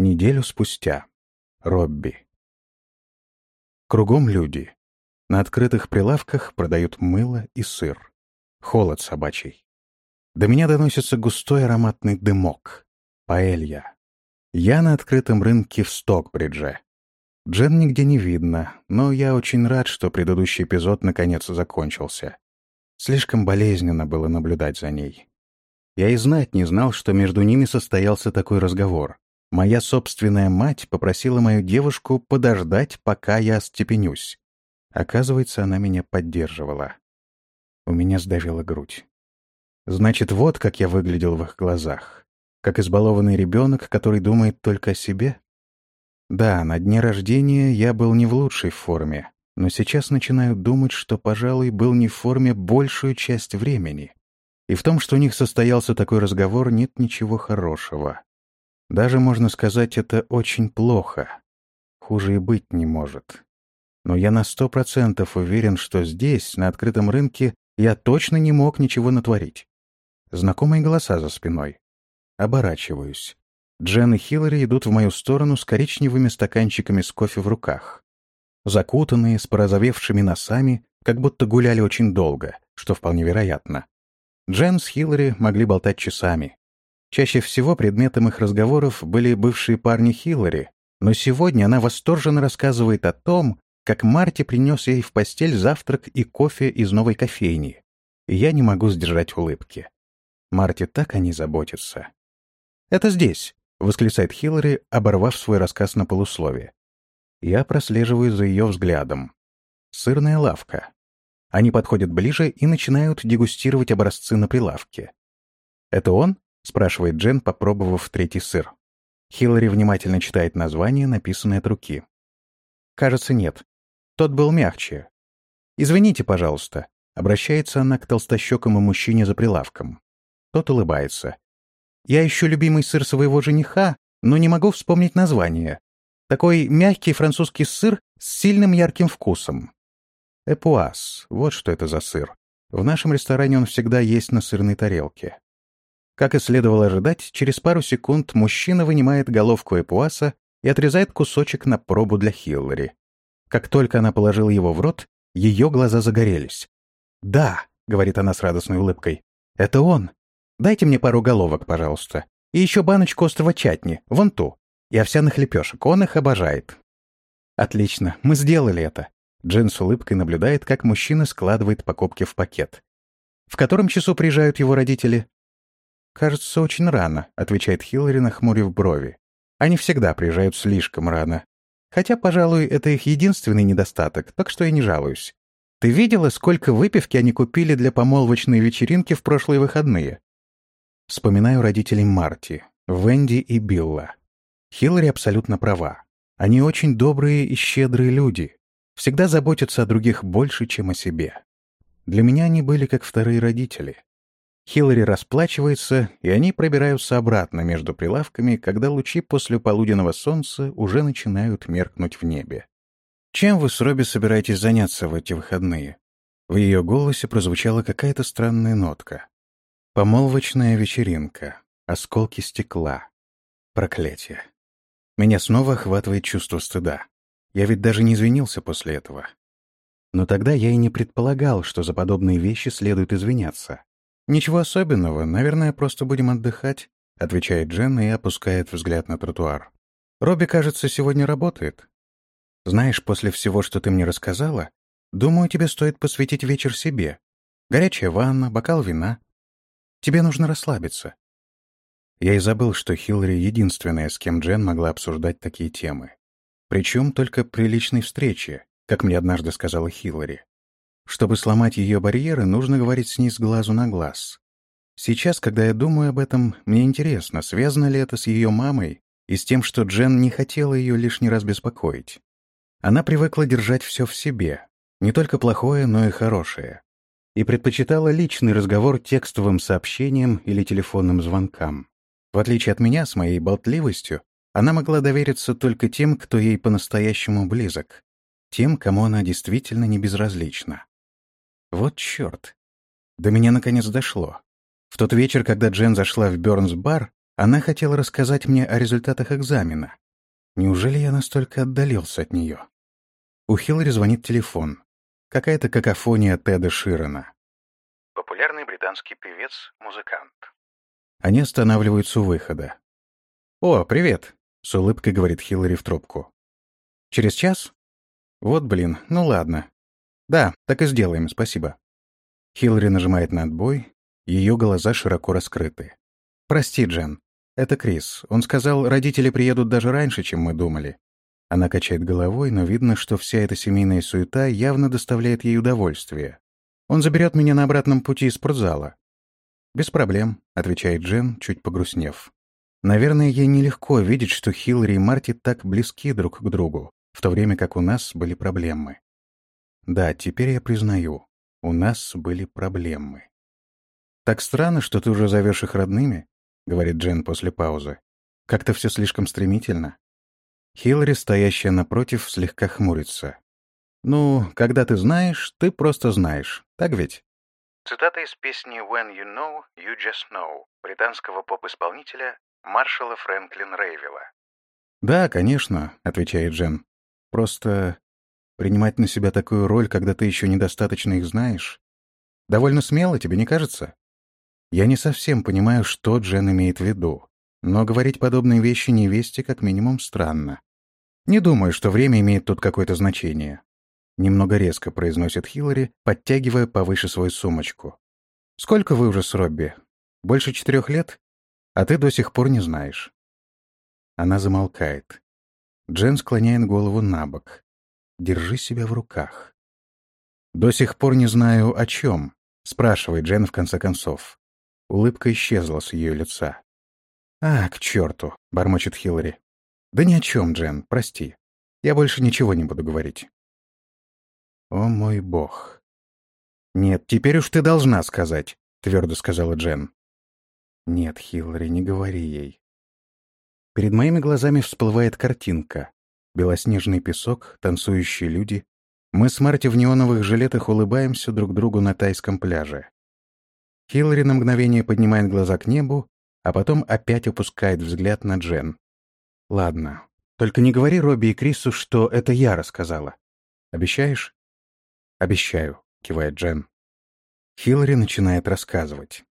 Неделю спустя. Робби. Кругом люди. На открытых прилавках продают мыло и сыр. Холод собачий. До меня доносится густой ароматный дымок. Паэлья. Я на открытом рынке в Стокбридже. Джен нигде не видно, но я очень рад, что предыдущий эпизод наконец закончился. Слишком болезненно было наблюдать за ней. Я и знать не знал, что между ними состоялся такой разговор. Моя собственная мать попросила мою девушку подождать, пока я остепенюсь. Оказывается, она меня поддерживала. У меня сдавила грудь. Значит, вот как я выглядел в их глазах. Как избалованный ребенок, который думает только о себе? Да, на дне рождения я был не в лучшей форме, но сейчас начинаю думать, что, пожалуй, был не в форме большую часть времени. И в том, что у них состоялся такой разговор, нет ничего хорошего. Даже, можно сказать, это очень плохо. Хуже и быть не может. Но я на сто процентов уверен, что здесь, на открытом рынке, я точно не мог ничего натворить. Знакомые голоса за спиной. Оборачиваюсь. Джен и Хиллари идут в мою сторону с коричневыми стаканчиками с кофе в руках. Закутанные, с порозовевшими носами, как будто гуляли очень долго, что вполне вероятно. Джен с Хиллари могли болтать часами, Чаще всего предметом их разговоров были бывшие парни Хиллари, но сегодня она восторженно рассказывает о том, как Марти принес ей в постель завтрак и кофе из новой кофейни. И я не могу сдержать улыбки. Марти так о ней заботится. «Это здесь», — восклицает Хиллари, оборвав свой рассказ на полусловие. Я прослеживаю за ее взглядом. Сырная лавка. Они подходят ближе и начинают дегустировать образцы на прилавке. «Это он?» — спрашивает Джен, попробовав третий сыр. Хиллари внимательно читает название, написанное от руки. «Кажется, нет. Тот был мягче. Извините, пожалуйста», — обращается она к толстощекому мужчине за прилавком. Тот улыбается. «Я ищу любимый сыр своего жениха, но не могу вспомнить название. Такой мягкий французский сыр с сильным ярким вкусом. Эпуаз, вот что это за сыр. В нашем ресторане он всегда есть на сырной тарелке. Как и следовало ожидать, через пару секунд мужчина вынимает головку эпуаса и отрезает кусочек на пробу для Хиллари. Как только она положила его в рот, ее глаза загорелись. «Да», — говорит она с радостной улыбкой, — «это он. Дайте мне пару головок, пожалуйста. И еще баночку острого чатни, вон ту. И овсяных лепешек, он их обожает». «Отлично, мы сделали это». Джен с улыбкой наблюдает, как мужчина складывает покупки в пакет. «В котором часу приезжают его родители?» «Кажется, очень рано», — отвечает Хиллари, нахмурив брови. «Они всегда приезжают слишком рано. Хотя, пожалуй, это их единственный недостаток, так что я не жалуюсь. Ты видела, сколько выпивки они купили для помолвочной вечеринки в прошлые выходные?» Вспоминаю родителей Марти, Венди и Билла. Хиллари абсолютно права. Они очень добрые и щедрые люди. Всегда заботятся о других больше, чем о себе. Для меня они были как вторые родители. Хиллари расплачивается, и они пробираются обратно между прилавками, когда лучи после полуденного солнца уже начинают меркнуть в небе. «Чем вы с Робби собираетесь заняться в эти выходные?» В ее голосе прозвучала какая-то странная нотка. Помолвочная вечеринка, осколки стекла, проклятие. Меня снова охватывает чувство стыда. Я ведь даже не извинился после этого. Но тогда я и не предполагал, что за подобные вещи следует извиняться. «Ничего особенного, наверное, просто будем отдыхать», — отвечает Дженна и опускает взгляд на тротуар. «Робби, кажется, сегодня работает. Знаешь, после всего, что ты мне рассказала, думаю, тебе стоит посвятить вечер себе. Горячая ванна, бокал вина. Тебе нужно расслабиться». Я и забыл, что Хиллари — единственная, с кем Джен могла обсуждать такие темы. Причем только при личной встрече, как мне однажды сказала Хиллари. Чтобы сломать ее барьеры, нужно говорить с ней с глазу на глаз. Сейчас, когда я думаю об этом, мне интересно, связано ли это с ее мамой и с тем, что Джен не хотела ее лишний раз беспокоить. Она привыкла держать все в себе, не только плохое, но и хорошее, и предпочитала личный разговор текстовым сообщением или телефонным звонкам. В отличие от меня с моей болтливостью, она могла довериться только тем, кто ей по-настоящему близок, тем, кому она действительно не безразлична. Вот черт. До меня наконец дошло. В тот вечер, когда Джен зашла в Бёрнс-бар, Она хотела рассказать мне о результатах экзамена. Неужели я настолько отдалился от нее? У Хиллари звонит телефон. Какая-то какофония Теда Широна. Популярный британский певец, музыкант. Они останавливаются у выхода. «О, привет!» — с улыбкой говорит Хиллари в трубку. «Через час?» «Вот блин, ну ладно. Да, так и сделаем, спасибо». Хиллари нажимает на отбой, ее глаза широко раскрыты. «Прости, Джен. Это Крис. Он сказал, родители приедут даже раньше, чем мы думали». Она качает головой, но видно, что вся эта семейная суета явно доставляет ей удовольствие. «Он заберет меня на обратном пути из спортзала». «Без проблем», — отвечает Джен, чуть погрустнев. Наверное, ей нелегко видеть, что Хиллари и Марти так близки друг к другу, в то время как у нас были проблемы. Да, теперь я признаю, у нас были проблемы. «Так странно, что ты уже зовешь их родными», — говорит Джен после паузы. «Как-то все слишком стремительно». Хиллари, стоящая напротив, слегка хмурится. «Ну, когда ты знаешь, ты просто знаешь, так ведь?» Цитата из песни «When you know, you just know» британского поп-исполнителя Маршала Фрэнклин Рейвела. «Да, конечно», — отвечает Джен. «Просто принимать на себя такую роль, когда ты еще недостаточно их знаешь, довольно смело, тебе не кажется?» Я не совсем понимаю, что Джен имеет в виду, но говорить подобные вещи невесте как минимум странно. Не думаю, что время имеет тут какое-то значение. Немного резко произносит Хиллари, подтягивая повыше свою сумочку. «Сколько вы уже с Робби? Больше четырех лет? А ты до сих пор не знаешь». Она замолкает. Джен склоняет голову на бок. «Держи себя в руках». «До сих пор не знаю, о чем», — спрашивает Джен в конце концов. Улыбка исчезла с ее лица. «А, к черту!» — бормочет Хиллари. «Да ни о чем, Джен, прости. Я больше ничего не буду говорить». «О мой бог!» «Нет, теперь уж ты должна сказать», — твердо сказала Джен. «Нет, Хиллари, не говори ей». Перед моими глазами всплывает картинка. Белоснежный песок, танцующие люди. Мы с Марти в неоновых жилетах улыбаемся друг другу на тайском пляже. Хиллари на мгновение поднимает глаза к небу, а потом опять опускает взгляд на Джен. «Ладно, только не говори Робби и Крису, что это я рассказала. Обещаешь?» «Обещаю», — кивает Джен. Хиллари начинает рассказывать.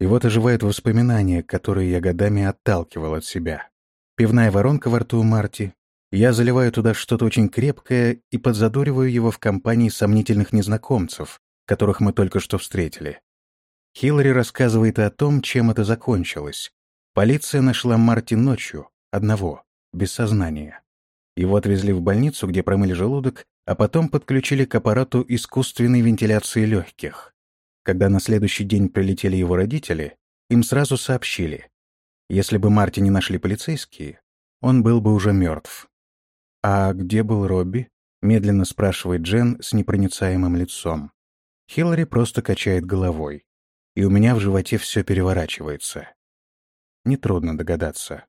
И вот оживают воспоминания, которые я годами отталкивал от себя. Пивная воронка во рту Марти. Я заливаю туда что-то очень крепкое и подзадориваю его в компании сомнительных незнакомцев, которых мы только что встретили. Хиллари рассказывает о том, чем это закончилось. Полиция нашла Марти ночью, одного, без сознания. Его отвезли в больницу, где промыли желудок, а потом подключили к аппарату искусственной вентиляции легких. Когда на следующий день прилетели его родители, им сразу сообщили. Если бы Марти не нашли полицейские, он был бы уже мертв. «А где был Робби?» — медленно спрашивает Джен с непроницаемым лицом. Хиллари просто качает головой и у меня в животе все переворачивается. Нетрудно догадаться.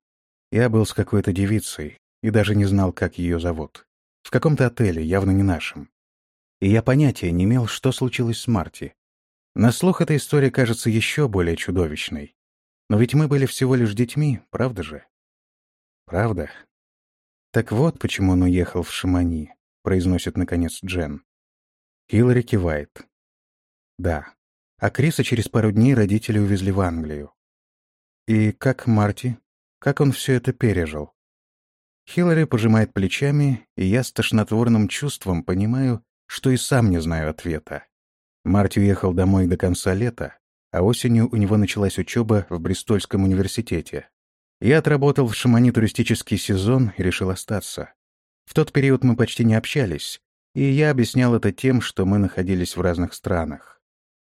Я был с какой-то девицей и даже не знал, как ее зовут. В каком-то отеле, явно не нашем. И я понятия не имел, что случилось с Марти. На слух эта история кажется еще более чудовищной. Но ведь мы были всего лишь детьми, правда же? Правда? Так вот, почему он уехал в Шамани, произносит наконец Джен. Хиллари кивает. Да, а Криса через пару дней родители увезли в Англию. И как Марти? Как он все это пережил? Хиллари пожимает плечами, и я с тошнотворным чувством понимаю, что и сам не знаю ответа. Марти уехал домой до конца лета, а осенью у него началась учеба в Бристольском университете. Я отработал в Шамани туристический сезон и решил остаться. В тот период мы почти не общались, и я объяснял это тем, что мы находились в разных странах.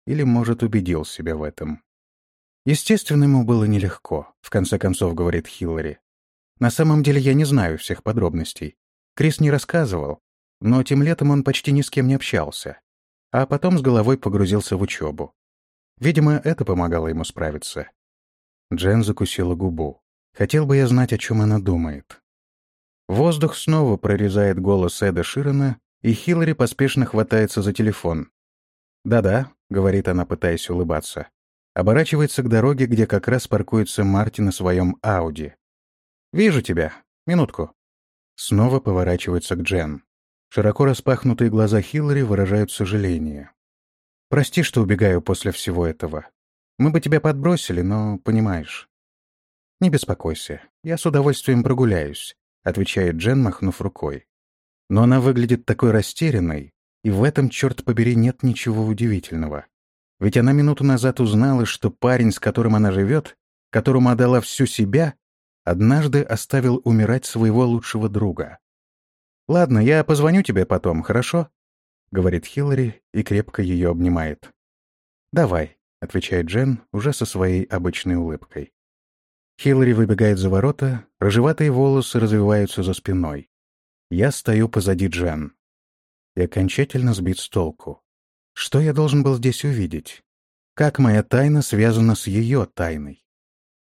Или, может, убедил себя в этом. Естественно, ему было нелегко, в конце концов, говорит Хиллари. На самом деле я не знаю всех подробностей. Крис не рассказывал, но тем летом он почти ни с кем не общался. А потом с головой погрузился в учебу. Видимо, это помогало ему справиться. Джен закусила губу. Хотел бы я знать, о чем она думает. Воздух снова прорезает голос Эда Широна, и Хиллари поспешно хватается за телефон. «Да-да», — говорит она, пытаясь улыбаться. Оборачивается к дороге, где как раз паркуется Марти на своем Ауди. «Вижу тебя. Минутку». Снова поворачивается к Джен. Широко распахнутые глаза Хиллари выражают сожаление. «Прости, что убегаю после всего этого. Мы бы тебя подбросили, но понимаешь». «Не беспокойся. Я с удовольствием прогуляюсь», — отвечает Джен, махнув рукой. Но она выглядит такой растерянной, и в этом, черт побери, нет ничего удивительного. Ведь она минуту назад узнала, что парень, с которым она живет, которому отдала всю себя, однажды оставил умирать своего лучшего друга. «Ладно, я позвоню тебе потом, хорошо?» — говорит Хиллари и крепко ее обнимает. «Давай», — отвечает Джен уже со своей обычной улыбкой. Хиллари выбегает за ворота, рыжеватые волосы развиваются за спиной. Я стою позади Джен. И окончательно сбит с толку. Что я должен был здесь увидеть? Как моя тайна связана с ее тайной?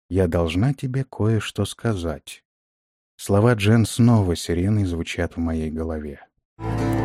Я должна тебе кое-что сказать. Слова Джен снова сиреной звучат в моей голове. Thank you.